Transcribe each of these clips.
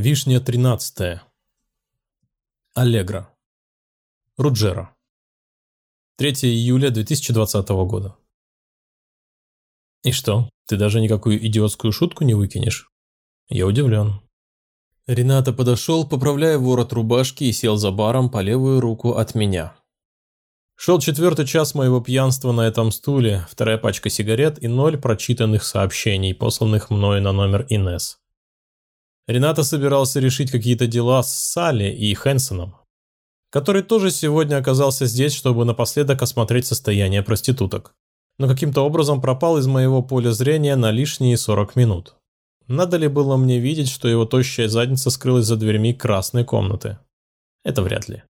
Вишня 13. Аллегра. Руджера. 3 июля 2020 года. И что, ты даже никакую идиотскую шутку не выкинешь? Я удивлен. Рената подошел, поправляя ворот рубашки и сел за баром по левую руку от меня. Шел четвертый час моего пьянства на этом стуле, вторая пачка сигарет и ноль прочитанных сообщений, посланных мною на номер Инес. Рената собирался решить какие-то дела с Салли и Хэнсоном, который тоже сегодня оказался здесь, чтобы напоследок осмотреть состояние проституток. Но каким-то образом пропал из моего поля зрения на лишние 40 минут. Надо ли было мне видеть, что его тощая задница скрылась за дверьми красной комнаты? Это вряд ли.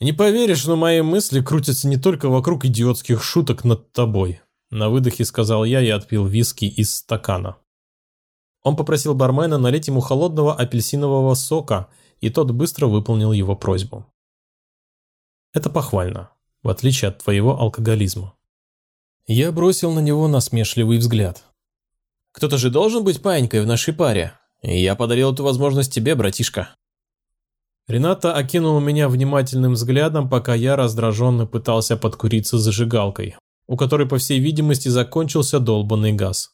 Не поверишь, но мои мысли крутятся не только вокруг идиотских шуток над тобой. На выдохе сказал я и отпил виски из стакана. Он попросил бармена налить ему холодного апельсинового сока, и тот быстро выполнил его просьбу. Это похвально, в отличие от твоего алкоголизма. Я бросил на него насмешливый взгляд. Кто-то же должен быть паинькой в нашей паре, я подарил эту возможность тебе, братишка. Рената окинула меня внимательным взглядом, пока я раздраженно пытался подкуриться зажигалкой, у которой, по всей видимости, закончился долбанный газ.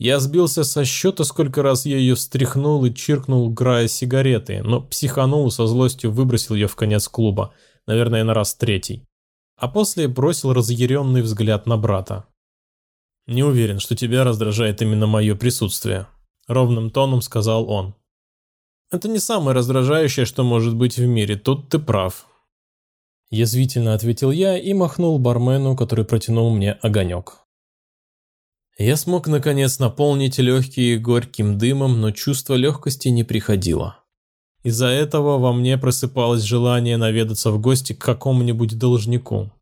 Я сбился со счета, сколько раз я ее встряхнул и чиркнул, грая сигареты, но психанул со злостью выбросил ее в конец клуба, наверное, на раз третий. А после бросил разъяренный взгляд на брата. «Не уверен, что тебя раздражает именно мое присутствие», — ровным тоном сказал он. «Это не самое раздражающее, что может быть в мире, тут ты прав». Язвительно ответил я и махнул бармену, который протянул мне огонек. Я смог наконец наполнить легкие горьким дымом, но чувство легкости не приходило. Из-за этого во мне просыпалось желание наведаться в гости к какому-нибудь должнику.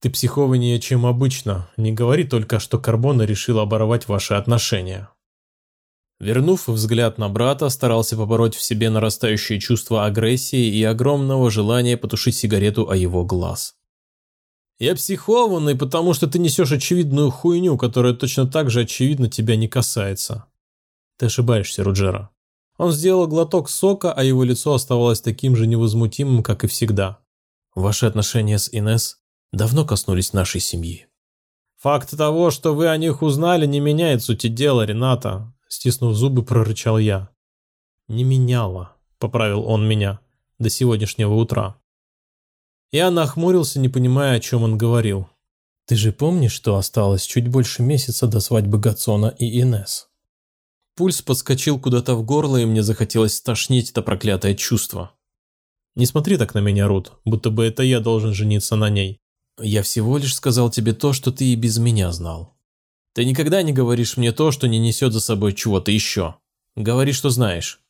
Ты психованнее, чем обычно. Не говори только, что Карбона решил оборвать ваши отношения. Вернув взгляд на брата, старался побороть в себе нарастающее чувство агрессии и огромного желания потушить сигарету о его глаз. Я психованный, потому что ты несешь очевидную хуйню, которая точно так же очевидно тебя не касается. Ты ошибаешься, Руджера. Он сделал глоток сока, а его лицо оставалось таким же невозмутимым, как и всегда. Ваши отношения с Инес давно коснулись нашей семьи. Факт того, что вы о них узнали, не меняет сути дела, Рената. Стиснув зубы, прорычал я. Не меняло, поправил он меня, до сегодняшнего утра. Я нахмурился, не понимая, о чем он говорил. «Ты же помнишь, что осталось чуть больше месяца до свадьбы Гацона и Инес?» Пульс подскочил куда-то в горло, и мне захотелось стошнить это проклятое чувство. «Не смотри так на меня, Рут, будто бы это я должен жениться на ней. Я всего лишь сказал тебе то, что ты и без меня знал. Ты никогда не говоришь мне то, что не несет за собой чего-то еще. Говори, что знаешь».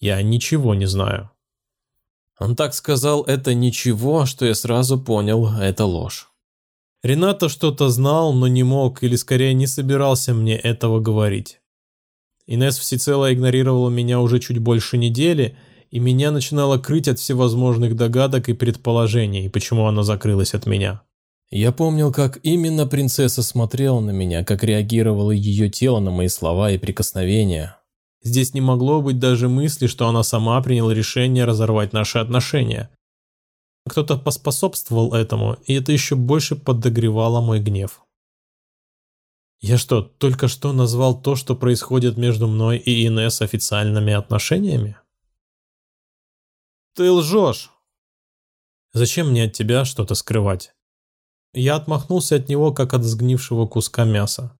«Я ничего не знаю», он так сказал это ничего, что я сразу понял, это ложь. Рената что-то знал, но не мог или скорее не собирался мне этого говорить. Инес всецело игнорировала меня уже чуть больше недели, и меня начинало крыть от всевозможных догадок и предположений, почему она закрылась от меня. Я помнил, как именно принцесса смотрела на меня, как реагировало ее тело на мои слова и прикосновения, Здесь не могло быть даже мысли, что она сама приняла решение разорвать наши отношения. Кто-то поспособствовал этому, и это еще больше подогревало мой гнев. Я что, только что назвал то, что происходит между мной и Инесс официальными отношениями? Ты лжешь. Зачем мне от тебя что-то скрывать? Я отмахнулся от него, как от сгнившего куска мяса.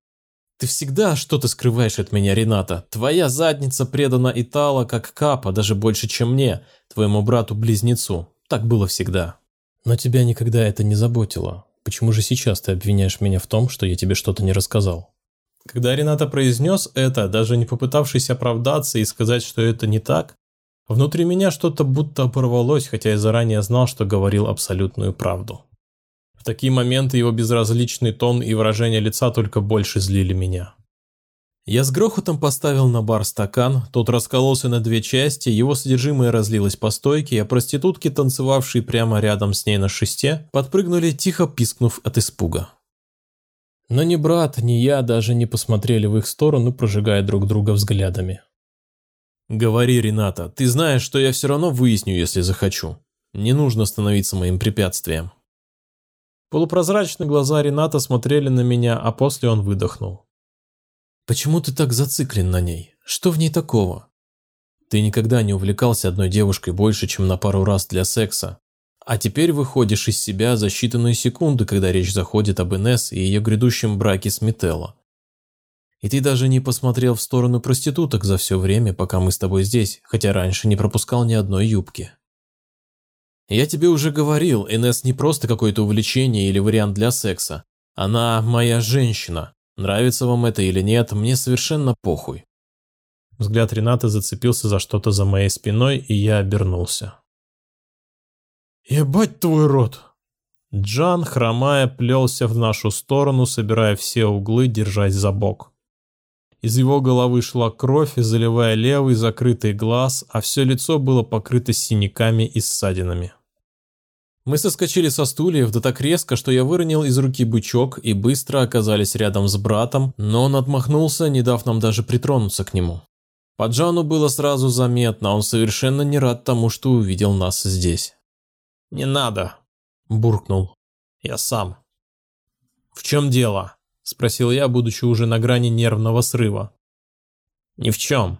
Ты всегда что-то скрываешь от меня, Рената. Твоя задница предана Итала как Капа, даже больше, чем мне, твоему брату-близнецу. Так было всегда. Но тебя никогда это не заботило. Почему же сейчас ты обвиняешь меня в том, что я тебе что-то не рассказал? Когда Рената произнес это, даже не попытавшись оправдаться и сказать, что это не так, внутри меня что-то будто оборвалось, хотя я заранее знал, что говорил абсолютную правду такие моменты его безразличный тон и выражение лица только больше злили меня. Я с грохотом поставил на бар стакан, тот раскололся на две части, его содержимое разлилось по стойке, а проститутки, танцевавшие прямо рядом с ней на шесте, подпрыгнули, тихо пискнув от испуга. Но ни брат, ни я даже не посмотрели в их сторону, прожигая друг друга взглядами. «Говори, Рената, ты знаешь, что я все равно выясню, если захочу. Не нужно становиться моим препятствием». Полупрозрачные глаза Рената смотрели на меня, а после он выдохнул. «Почему ты так зациклен на ней? Что в ней такого? Ты никогда не увлекался одной девушкой больше, чем на пару раз для секса. А теперь выходишь из себя за считанные секунды, когда речь заходит об Инесс и ее грядущем браке с Мителло. И ты даже не посмотрел в сторону проституток за все время, пока мы с тобой здесь, хотя раньше не пропускал ни одной юбки. Я тебе уже говорил, Инесс не просто какое-то увлечение или вариант для секса. Она моя женщина. Нравится вам это или нет, мне совершенно похуй. Взгляд Рената зацепился за что-то за моей спиной, и я обернулся. «Ебать твой рот!» Джан, хромая, плелся в нашу сторону, собирая все углы, держась за бок. Из его головы шла кровь, заливая левый закрытый глаз, а все лицо было покрыто синяками и ссадинами. Мы соскочили со стульев, да так резко, что я выронил из руки бычок и быстро оказались рядом с братом, но он отмахнулся, не дав нам даже притронуться к нему. По Джану было сразу заметно, он совершенно не рад тому, что увидел нас здесь. «Не надо», – буркнул. «Я сам». «В чем дело?» – спросил я, будучи уже на грани нервного срыва. «Ни в чем».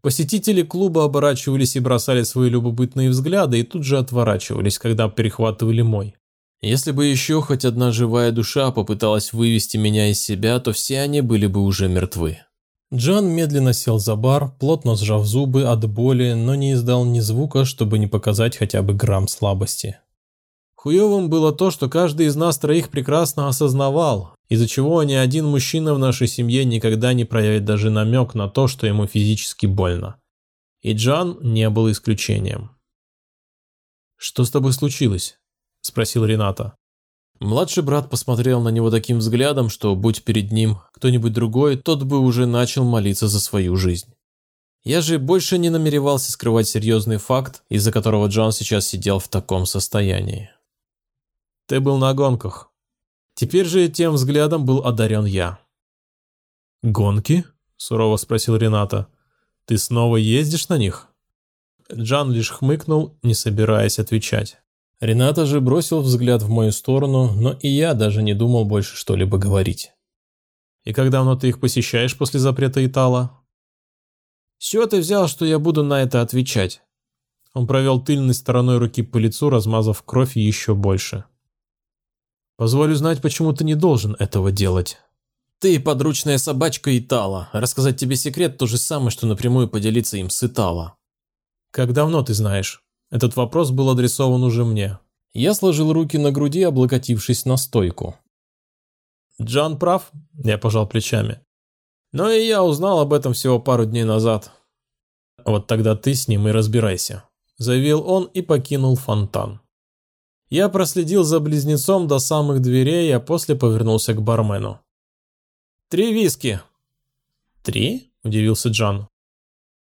Посетители клуба оборачивались и бросали свои любопытные взгляды и тут же отворачивались, когда перехватывали мой. Если бы еще хоть одна живая душа попыталась вывести меня из себя, то все они были бы уже мертвы. Джан медленно сел за бар, плотно сжав зубы от боли, но не издал ни звука, чтобы не показать хотя бы грамм слабости. Хуевым было то, что каждый из нас троих прекрасно осознавал, из-за чего ни один мужчина в нашей семье никогда не проявит даже намек на то, что ему физически больно. И Джан не был исключением. «Что с тобой случилось?» – спросил Рената. Младший брат посмотрел на него таким взглядом, что, будь перед ним кто-нибудь другой, тот бы уже начал молиться за свою жизнь. Я же больше не намеревался скрывать серьезный факт, из-за которого Джон сейчас сидел в таком состоянии. «Ты был на гонках». Теперь же тем взглядом был одарен я. «Гонки?» – сурово спросил Рената. «Ты снова ездишь на них?» Джан лишь хмыкнул, не собираясь отвечать. Рената же бросил взгляд в мою сторону, но и я даже не думал больше что-либо говорить. «И как давно ты их посещаешь после запрета Итала?» «С ты взял, что я буду на это отвечать?» Он провел тыльной стороной руки по лицу, размазав кровь еще больше. «Позволю знать, почему ты не должен этого делать». «Ты подручная собачка Итала. Рассказать тебе секрет – то же самое, что напрямую поделиться им с Итала». «Как давно ты знаешь?» Этот вопрос был адресован уже мне. Я сложил руки на груди, облокотившись на стойку. «Джон прав», – я пожал плечами. «Но и я узнал об этом всего пару дней назад». «Вот тогда ты с ним и разбирайся», – заявил он и покинул фонтан. Я проследил за близнецом до самых дверей, а после повернулся к бармену. «Три виски». «Три?» – удивился Джон.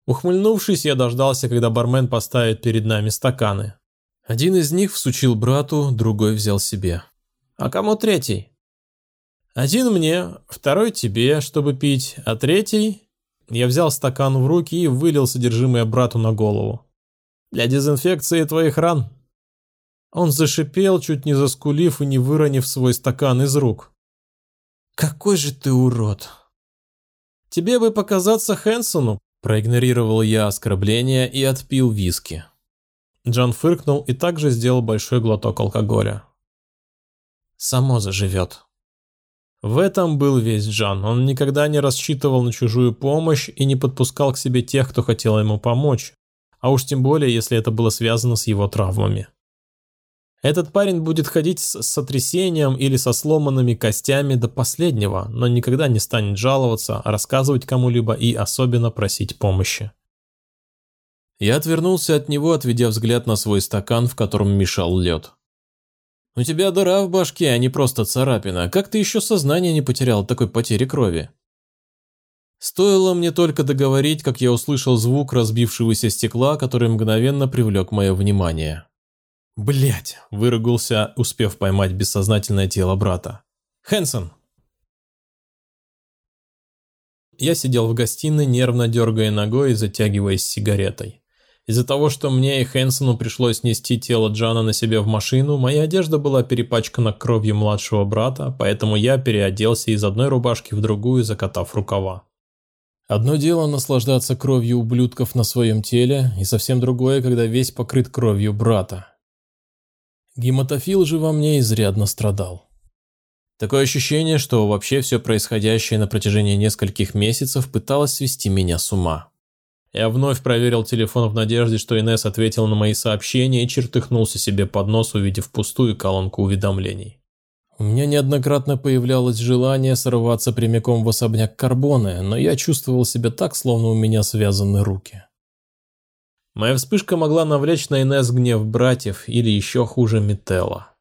Ухмыльнувшись, я дождался, когда бармен поставит перед нами стаканы. Один из них всучил брату, другой взял себе. «А кому третий?» «Один мне, второй тебе, чтобы пить, а третий...» Я взял стакан в руки и вылил содержимое брату на голову. «Для дезинфекции твоих ран». Он зашипел, чуть не заскулив и не выронив свой стакан из рук. «Какой же ты урод!» «Тебе бы показаться Хэнсону», Проигнорировал я оскорбление и отпил виски. Джон фыркнул и также сделал большой глоток алкоголя. «Само заживет». В этом был весь Джон. Он никогда не рассчитывал на чужую помощь и не подпускал к себе тех, кто хотел ему помочь, а уж тем более, если это было связано с его травмами. Этот парень будет ходить с сотрясением или со сломанными костями до последнего, но никогда не станет жаловаться, рассказывать кому-либо и особенно просить помощи. Я отвернулся от него, отведя взгляд на свой стакан, в котором мешал лед. «У тебя дыра в башке, а не просто царапина. Как ты еще сознание не потерял от такой потери крови?» Стоило мне только договорить, как я услышал звук разбившегося стекла, который мгновенно привлек мое внимание. Блять, выругался, успев поймать бессознательное тело брата. Хэнсон! Я сидел в гостиной, нервно дергая ногой и затягиваясь сигаретой. Из-за того, что мне и Хэнсону пришлось нести тело Джана на себе в машину, моя одежда была перепачкана кровью младшего брата, поэтому я переоделся из одной рубашки в другую, закатав рукава. Одно дело наслаждаться кровью ублюдков на своем теле, и совсем другое, когда весь покрыт кровью брата. Гематофил же во мне изрядно страдал. Такое ощущение, что вообще все происходящее на протяжении нескольких месяцев пыталось свести меня с ума. Я вновь проверил телефон в надежде, что Инесс ответил на мои сообщения и чертыхнулся себе под нос, увидев пустую колонку уведомлений. У меня неоднократно появлялось желание сорваться прямиком в особняк Карбоны, но я чувствовал себя так, словно у меня связаны руки. Моя вспышка могла навлечь на Инесс гнев братьев или еще хуже Мителла.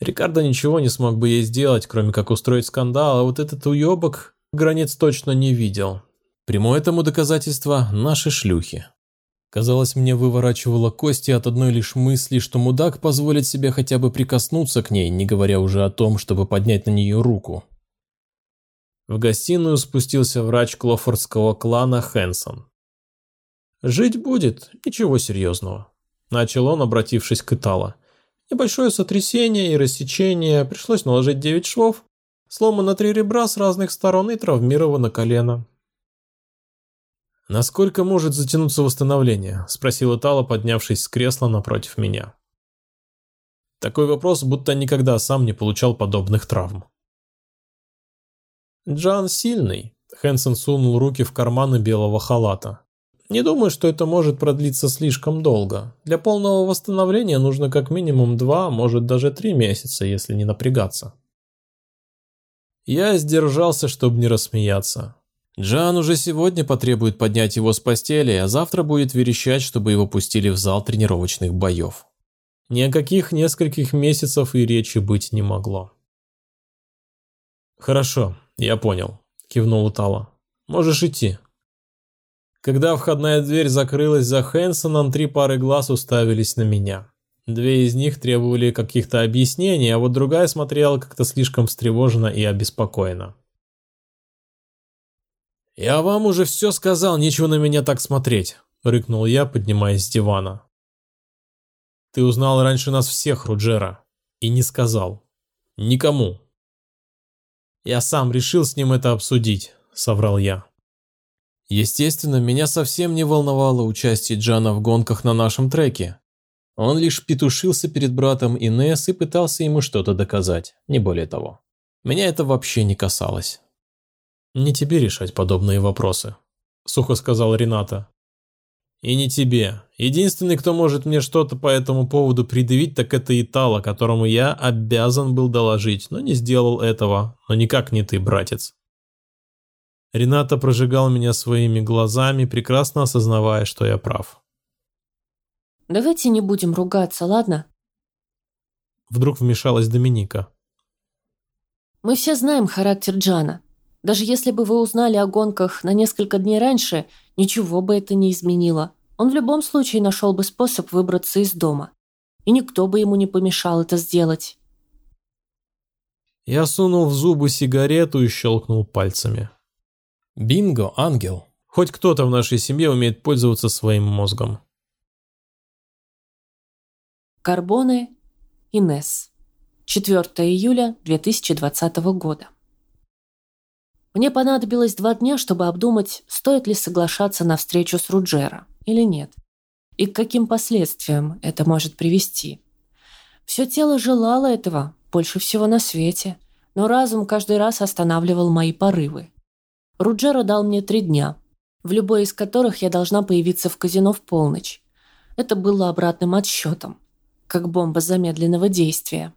Рикардо ничего не смог бы ей сделать, кроме как устроить скандал, а вот этот уебок границ точно не видел, Прямое этому доказательство – наши шлюхи. Казалось, мне выворачивало кости от одной лишь мысли, что мудак позволит себе хотя бы прикоснуться к ней, не говоря уже о том, чтобы поднять на нее руку. В гостиную спустился врач Клофордского клана Хэнсон. «Жить будет, ничего серьезного», – начал он, обратившись к Итало. «Небольшое сотрясение и рассечение, пришлось наложить 9 швов, сломано три ребра с разных сторон и травмировано колено. «Насколько может затянуться восстановление?» – спросила Тала, поднявшись с кресла напротив меня. Такой вопрос, будто никогда сам не получал подобных травм. «Джан сильный», – Хэнсон сунул руки в карманы белого халата. «Не думаю, что это может продлиться слишком долго. Для полного восстановления нужно как минимум два, может даже три месяца, если не напрягаться». Я сдержался, чтобы не рассмеяться. Джан уже сегодня потребует поднять его с постели, а завтра будет верещать, чтобы его пустили в зал тренировочных боев. Ни о каких нескольких месяцев и речи быть не могло. «Хорошо, я понял», – кивнул Тала. «Можешь идти». Когда входная дверь закрылась за Хэнсоном, три пары глаз уставились на меня. Две из них требовали каких-то объяснений, а вот другая смотрела как-то слишком встревоженно и обеспокоенно. «Я вам уже все сказал, нечего на меня так смотреть», – рыкнул я, поднимаясь с дивана. «Ты узнал раньше нас всех, Руджера, и не сказал. Никому». «Я сам решил с ним это обсудить», – соврал я. Естественно, меня совсем не волновало участие Джана в гонках на нашем треке. Он лишь петушился перед братом Инесс и пытался ему что-то доказать, не более того. Меня это вообще не касалось. «Не тебе решать подобные вопросы», – сухо сказал Рената. «И не тебе. Единственный, кто может мне что-то по этому поводу предъявить, так это Итало, которому я обязан был доложить, но не сделал этого, но никак не ты, братец». Рената прожигал меня своими глазами, прекрасно осознавая, что я прав. «Давайте не будем ругаться, ладно?» Вдруг вмешалась Доминика. «Мы все знаем характер Джана. Даже если бы вы узнали о гонках на несколько дней раньше, ничего бы это не изменило. Он в любом случае нашел бы способ выбраться из дома. И никто бы ему не помешал это сделать. Я сунул в зубы сигарету и щелкнул пальцами. Бинго, ангел. Хоть кто-то в нашей семье умеет пользоваться своим мозгом. Карбоне, Инес. 4 июля 2020 года. Мне понадобилось два дня, чтобы обдумать, стоит ли соглашаться на встречу с Руджера или нет, и к каким последствиям это может привести. Все тело желало этого больше всего на свете, но разум каждый раз останавливал мои порывы. Руджера дал мне три дня, в любой из которых я должна появиться в казино в полночь. Это было обратным отсчетом, как бомба замедленного действия.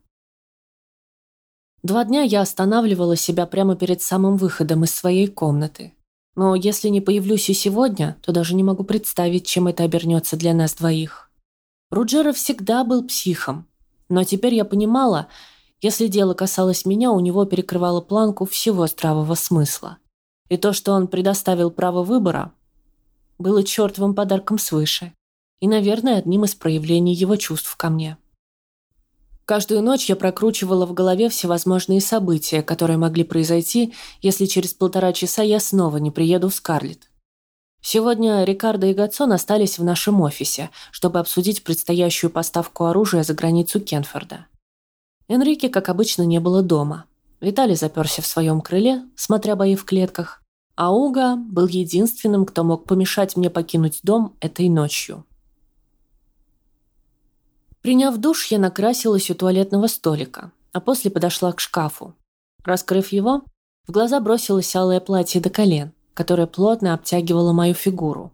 Два дня я останавливала себя прямо перед самым выходом из своей комнаты. Но если не появлюсь и сегодня, то даже не могу представить, чем это обернется для нас двоих. Руджера всегда был психом. Но теперь я понимала, если дело касалось меня, у него перекрывало планку всего здравого смысла. И то, что он предоставил право выбора, было чертовым подарком свыше. И, наверное, одним из проявлений его чувств ко мне. Каждую ночь я прокручивала в голове всевозможные события, которые могли произойти, если через полтора часа я снова не приеду в Скарлетт. Сегодня Рикардо и Гатсон остались в нашем офисе, чтобы обсудить предстоящую поставку оружия за границу Кенфорда. Энрике, как обычно, не было дома. Виталий заперся в своем крыле, смотря бои в клетках, а Уга был единственным, кто мог помешать мне покинуть дом этой ночью. Приняв душ, я накрасилась у туалетного столика, а после подошла к шкафу. Раскрыв его, в глаза бросилось алое платье до колен, которое плотно обтягивало мою фигуру.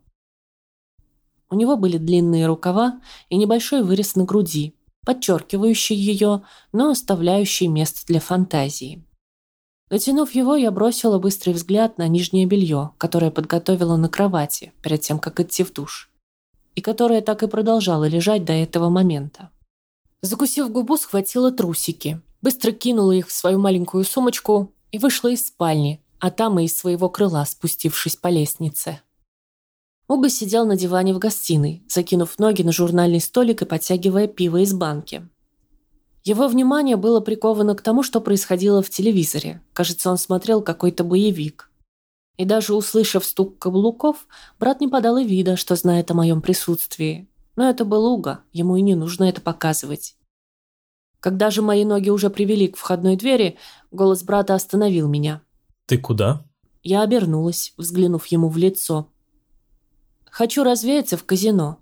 У него были длинные рукава и небольшой вырез на груди, подчеркивающий ее, но оставляющий место для фантазии. Натянув его, я бросила быстрый взгляд на нижнее белье, которое подготовила на кровати перед тем, как идти в душ и которая так и продолжала лежать до этого момента. Закусив губу, схватила трусики, быстро кинула их в свою маленькую сумочку и вышла из спальни, а там и из своего крыла, спустившись по лестнице. Уга сидел на диване в гостиной, закинув ноги на журнальный столик и подтягивая пиво из банки. Его внимание было приковано к тому, что происходило в телевизоре. Кажется, он смотрел какой-то боевик. И даже услышав стук каблуков, брат не подал и вида, что знает о моем присутствии. Но это был Уга, ему и не нужно это показывать. Когда же мои ноги уже привели к входной двери, голос брата остановил меня. «Ты куда?» Я обернулась, взглянув ему в лицо. «Хочу развеяться в казино.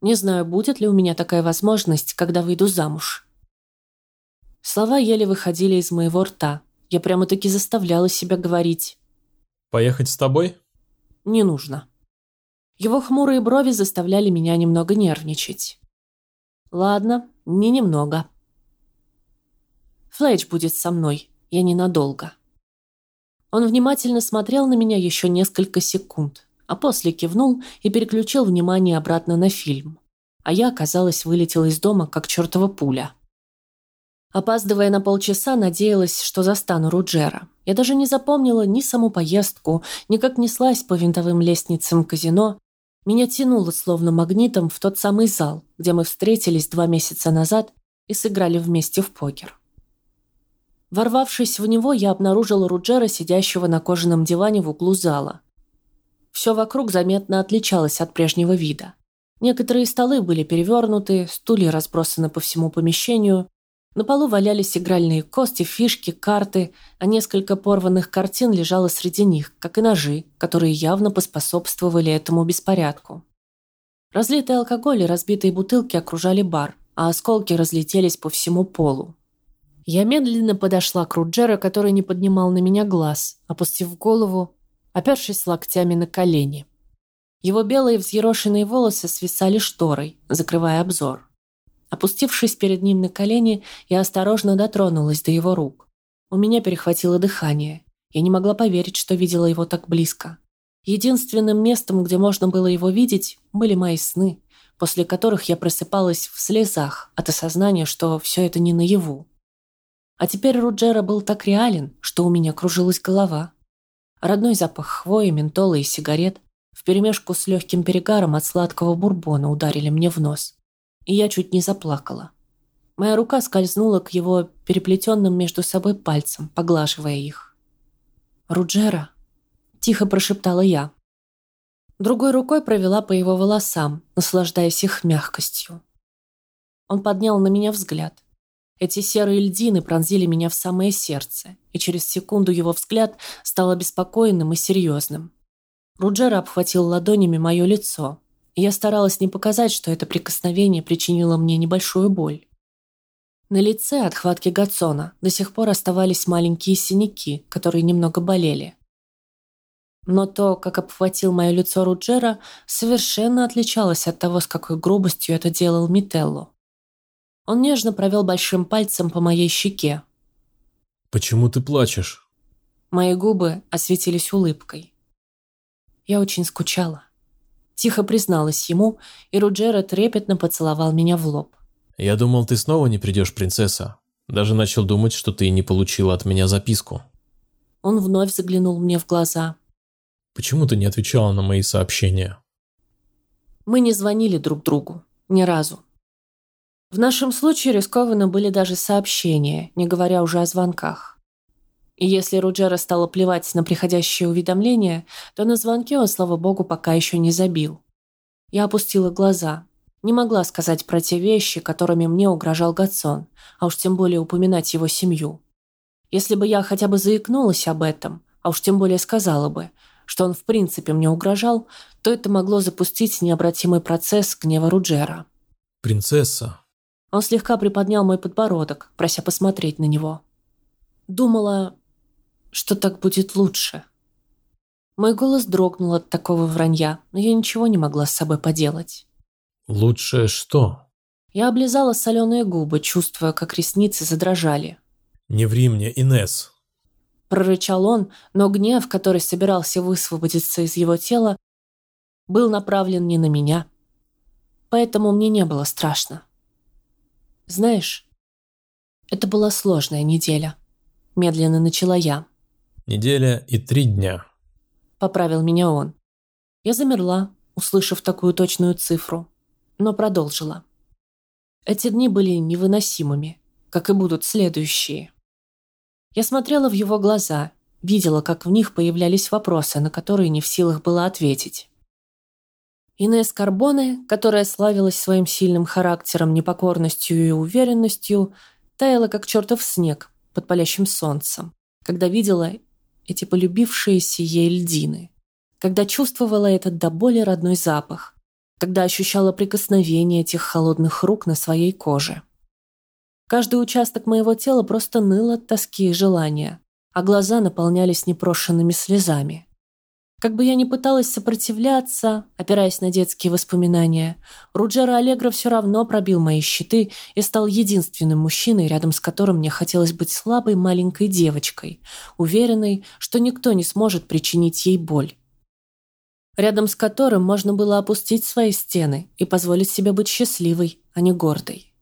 Не знаю, будет ли у меня такая возможность, когда выйду замуж». Слова еле выходили из моего рта. Я прямо-таки заставляла себя говорить. Поехать с тобой? Не нужно. Его хмурые брови заставляли меня немного нервничать. Ладно, не немного. Флейдж будет со мной, я ненадолго. Он внимательно смотрел на меня еще несколько секунд, а после кивнул и переключил внимание обратно на фильм. А я, казалось, вылетела из дома, как чертова пуля. Опаздывая на полчаса, надеялась, что застану Руджера. Я даже не запомнила ни саму поездку, никак не слазь по винтовым лестницам казино. Меня тянуло словно магнитом в тот самый зал, где мы встретились два месяца назад и сыграли вместе в покер. Ворвавшись в него, я обнаружила Руджера, сидящего на кожаном диване в углу зала. Все вокруг заметно отличалось от прежнего вида. Некоторые столы были перевернуты, стулья разбросаны по всему помещению, на полу валялись игральные кости, фишки, карты, а несколько порванных картин лежало среди них, как и ножи, которые явно поспособствовали этому беспорядку. Разлитый алкоголь и разбитые бутылки окружали бар, а осколки разлетелись по всему полу. Я медленно подошла к Руджера, который не поднимал на меня глаз, опустив голову, опершись локтями на колени. Его белые взъерошенные волосы свисали шторой, закрывая обзор. Опустившись перед ним на колени, я осторожно дотронулась до его рук. У меня перехватило дыхание. Я не могла поверить, что видела его так близко. Единственным местом, где можно было его видеть, были мои сны, после которых я просыпалась в слезах от осознания, что все это не наяву. А теперь Руджера был так реален, что у меня кружилась голова. Родной запах хвои, ментола и сигарет вперемешку с легким перегаром от сладкого бурбона ударили мне в нос и я чуть не заплакала. Моя рука скользнула к его переплетенным между собой пальцам, поглаживая их. «Руджера!» – тихо прошептала я. Другой рукой провела по его волосам, наслаждаясь их мягкостью. Он поднял на меня взгляд. Эти серые льдины пронзили меня в самое сердце, и через секунду его взгляд стал обеспокоенным и серьезным. Руджера обхватил ладонями мое лицо, я старалась не показать, что это прикосновение причинило мне небольшую боль. На лице от хватки Гатсона до сих пор оставались маленькие синяки, которые немного болели. Но то, как обхватил мое лицо Руджера, совершенно отличалось от того, с какой грубостью это делал Мителло. Он нежно провел большим пальцем по моей щеке. «Почему ты плачешь?» Мои губы осветились улыбкой. Я очень скучала. Тихо призналась ему, и Руджера трепетно поцеловал меня в лоб. «Я думал, ты снова не придешь, принцесса. Даже начал думать, что ты не получила от меня записку». Он вновь заглянул мне в глаза. «Почему ты не отвечала на мои сообщения?» Мы не звонили друг другу. Ни разу. В нашем случае рискованно были даже сообщения, не говоря уже о звонках. И если Руджера стало плевать на приходящие уведомления, то на звонки он, слава богу, пока еще не забил. Я опустила глаза. Не могла сказать про те вещи, которыми мне угрожал Гатсон, а уж тем более упоминать его семью. Если бы я хотя бы заикнулась об этом, а уж тем более сказала бы, что он в принципе мне угрожал, то это могло запустить необратимый процесс гнева Руджера. «Принцесса», он слегка приподнял мой подбородок, прося посмотреть на него. Думала, что так будет лучше. Мой голос дрогнул от такого вранья, но я ничего не могла с собой поделать. «Лучше что?» Я облизала соленые губы, чувствуя, как ресницы задрожали. «Не ври мне, Инес. Прорычал он, но гнев, который собирался высвободиться из его тела, был направлен не на меня. Поэтому мне не было страшно. Знаешь, это была сложная неделя. Медленно начала я. Неделя и три дня. Поправил меня он. Я замерла, услышав такую точную цифру, но продолжила. Эти дни были невыносимыми, как и будут следующие. Я смотрела в его глаза, видела, как в них появлялись вопросы, на которые не в силах было ответить. Инесс Карбоне, которая славилась своим сильным характером, непокорностью и уверенностью, таяла как чертов снег под палящим солнцем, когда видела эти полюбившиеся ей льдины, когда чувствовала этот до боли родной запах, когда ощущала прикосновение этих холодных рук на своей коже. Каждый участок моего тела просто ныл от тоски и желания, а глаза наполнялись непрошенными слезами. Как бы я ни пыталась сопротивляться, опираясь на детские воспоминания, Руджера Аллегро все равно пробил мои щиты и стал единственным мужчиной, рядом с которым мне хотелось быть слабой маленькой девочкой, уверенной, что никто не сможет причинить ей боль. Рядом с которым можно было опустить свои стены и позволить себе быть счастливой, а не гордой.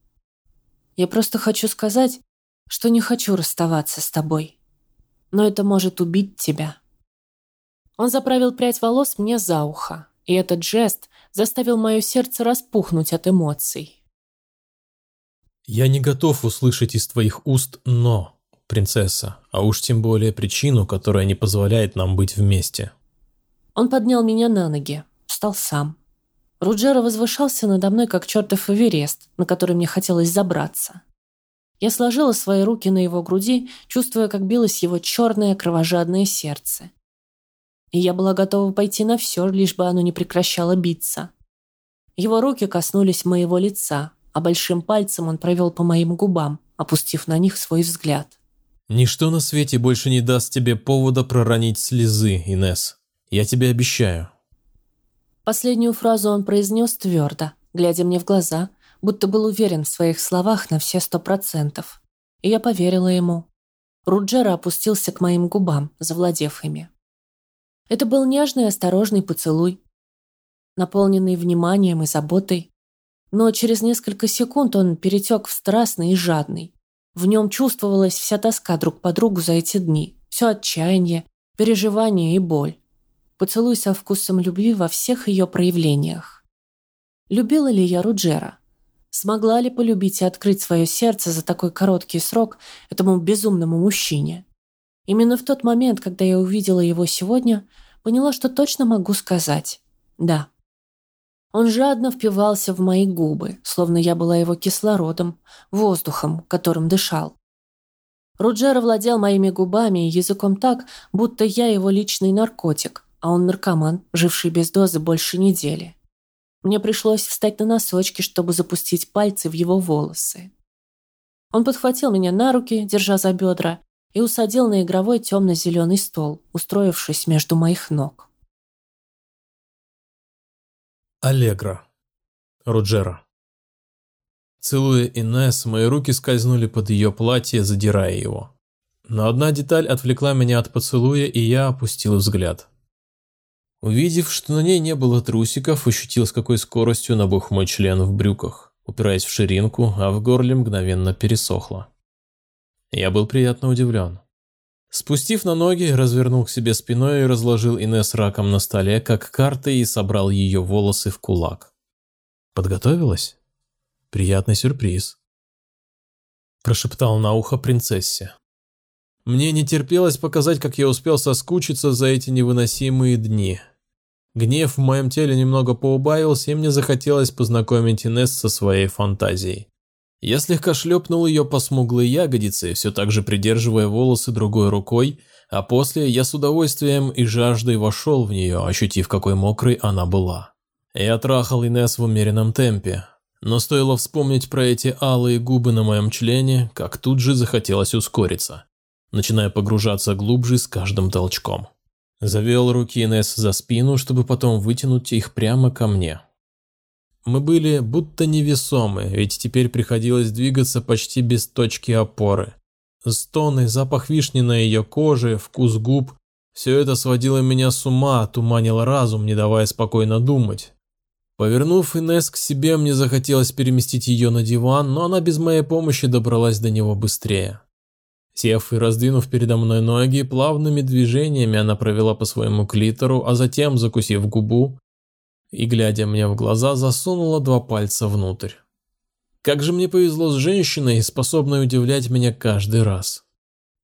Я просто хочу сказать, что не хочу расставаться с тобой. Но это может убить тебя. Он заправил прядь волос мне за ухо, и этот жест заставил мое сердце распухнуть от эмоций. «Я не готов услышать из твоих уст «но», принцесса, а уж тем более причину, которая не позволяет нам быть вместе». Он поднял меня на ноги, встал сам. Руджера возвышался надо мной, как чертов Эверест, на который мне хотелось забраться. Я сложила свои руки на его груди, чувствуя, как билось его черное кровожадное сердце и я была готова пойти на все, лишь бы оно не прекращало биться. Его руки коснулись моего лица, а большим пальцем он провел по моим губам, опустив на них свой взгляд. «Ничто на свете больше не даст тебе повода проронить слезы, Инес. Я тебе обещаю». Последнюю фразу он произнес твердо, глядя мне в глаза, будто был уверен в своих словах на все сто процентов. И я поверила ему. Руджера опустился к моим губам, завладев ими. Это был нежный осторожный поцелуй, наполненный вниманием и заботой. Но через несколько секунд он перетек в страстный и жадный. В нем чувствовалась вся тоска друг по другу за эти дни, все отчаяние, переживание и боль. Поцелуй со вкусом любви во всех ее проявлениях. Любила ли я Руджера? Смогла ли полюбить и открыть свое сердце за такой короткий срок этому безумному мужчине? Именно в тот момент, когда я увидела его сегодня, поняла, что точно могу сказать «да». Он жадно впивался в мои губы, словно я была его кислородом, воздухом, которым дышал. Руджер владел моими губами и языком так, будто я его личный наркотик, а он наркоман, живший без дозы больше недели. Мне пришлось встать на носочки, чтобы запустить пальцы в его волосы. Он подхватил меня на руки, держа за бедра, и усадил на игровой темно-зеленый стол, устроившись между моих ног. Аллегра. Руджера. Целуя Инесс, мои руки скользнули под ее платье, задирая его. Но одна деталь отвлекла меня от поцелуя, и я опустил взгляд. Увидев, что на ней не было трусиков, ощутил, с какой скоростью набух мой член в брюках, упираясь в ширинку, а в горле мгновенно пересохло. Я был приятно удивлен. Спустив на ноги, развернул к себе спиной и разложил Инесс раком на столе, как карты, и собрал ее волосы в кулак. Подготовилась? приятный сюрприз. Прошептал на ухо принцессе. Мне не терпелось показать, как я успел соскучиться за эти невыносимые дни. Гнев в моем теле немного поубавился, и мне захотелось познакомить Инесс со своей фантазией. Я слегка шлепнул ее по смуглой ягодице, все так же придерживая волосы другой рукой, а после я с удовольствием и жаждой вошел в нее, ощутив, какой мокрой она была. Я трахал Инесс в умеренном темпе, но стоило вспомнить про эти алые губы на моем члене, как тут же захотелось ускориться, начиная погружаться глубже с каждым толчком. Завел руки Инесс за спину, чтобы потом вытянуть их прямо ко мне. Мы были будто невесомы, ведь теперь приходилось двигаться почти без точки опоры. Стоны, запах вишни на ее коже, вкус губ – все это сводило меня с ума, туманило разум, не давая спокойно думать. Повернув Инесс к себе, мне захотелось переместить ее на диван, но она без моей помощи добралась до него быстрее. Сев и раздвинув передо мной ноги, плавными движениями она провела по своему клитору, а затем, закусив губу, и, глядя мне в глаза, засунула два пальца внутрь. Как же мне повезло с женщиной, способной удивлять меня каждый раз.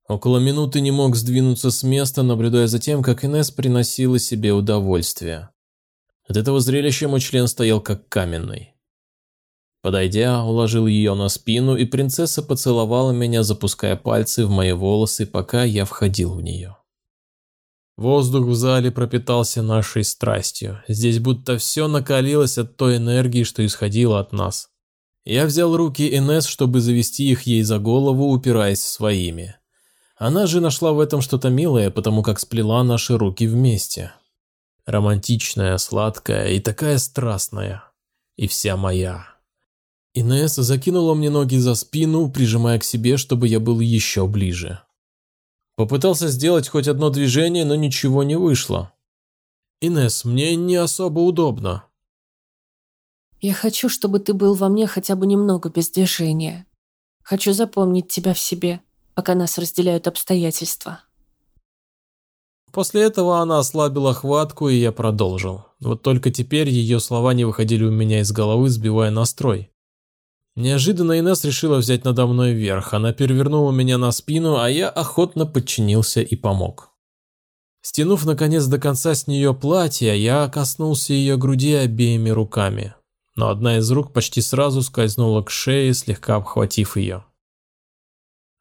Около минуты не мог сдвинуться с места, наблюдая за тем, как Инесс приносила себе удовольствие. От этого зрелища мой член стоял как каменный. Подойдя, уложил ее на спину, и принцесса поцеловала меня, запуская пальцы в мои волосы, пока я входил в нее. Воздух в зале пропитался нашей страстью. Здесь будто все накалилось от той энергии, что исходило от нас. Я взял руки Инес, чтобы завести их ей за голову, упираясь своими. Она же нашла в этом что-то милое, потому как сплела наши руки вместе. Романтичная, сладкая и такая страстная. И вся моя. Инесс закинула мне ноги за спину, прижимая к себе, чтобы я был еще ближе. Попытался сделать хоть одно движение, но ничего не вышло. «Инесс, мне не особо удобно». «Я хочу, чтобы ты был во мне хотя бы немного без движения. Хочу запомнить тебя в себе, пока нас разделяют обстоятельства». После этого она ослабила хватку, и я продолжил. Вот только теперь ее слова не выходили у меня из головы, сбивая настрой. Неожиданно Инесс решила взять надо мной верх. Она перевернула меня на спину, а я охотно подчинился и помог. Стянув наконец до конца с нее платье, я коснулся ее груди обеими руками. Но одна из рук почти сразу скользнула к шее, слегка обхватив ее.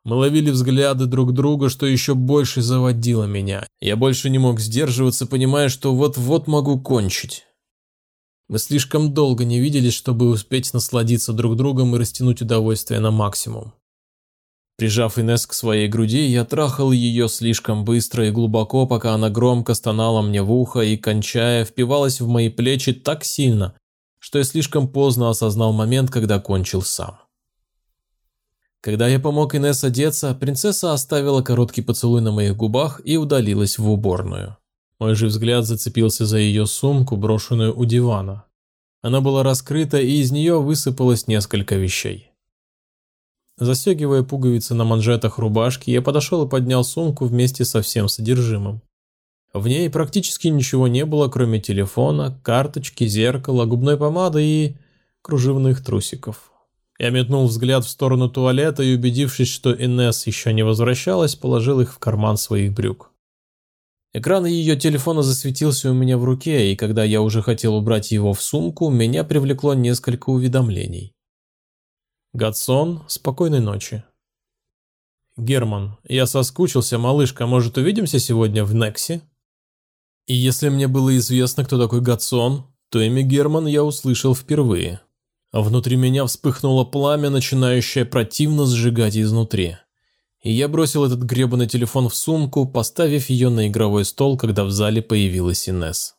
Мы ловили взгляды друг друга, что еще больше заводило меня. Я больше не мог сдерживаться, понимая, что вот-вот могу кончить. Мы слишком долго не виделись, чтобы успеть насладиться друг другом и растянуть удовольствие на максимум. Прижав Инесс к своей груди, я трахал ее слишком быстро и глубоко, пока она громко стонала мне в ухо и, кончая, впивалась в мои плечи так сильно, что я слишком поздно осознал момент, когда кончил сам. Когда я помог Инесс одеться, принцесса оставила короткий поцелуй на моих губах и удалилась в уборную. Мой же взгляд зацепился за ее сумку, брошенную у дивана. Она была раскрыта, и из нее высыпалось несколько вещей. Застегивая пуговицы на манжетах рубашки, я подошел и поднял сумку вместе со всем содержимым. В ней практически ничего не было, кроме телефона, карточки, зеркала, губной помады и кружевных трусиков. Я метнул взгляд в сторону туалета и, убедившись, что Инесс еще не возвращалась, положил их в карман своих брюк. Экран ее телефона засветился у меня в руке, и когда я уже хотел убрать его в сумку, меня привлекло несколько уведомлений. Гадсон, спокойной ночи. Герман, я соскучился, малышка, может увидимся сегодня в Нексе? И если мне было известно, кто такой Гадсон, то имя Герман я услышал впервые. Внутри меня вспыхнуло пламя, начинающее противно сжигать изнутри и я бросил этот гребаный телефон в сумку, поставив ее на игровой стол, когда в зале появилась Инесс.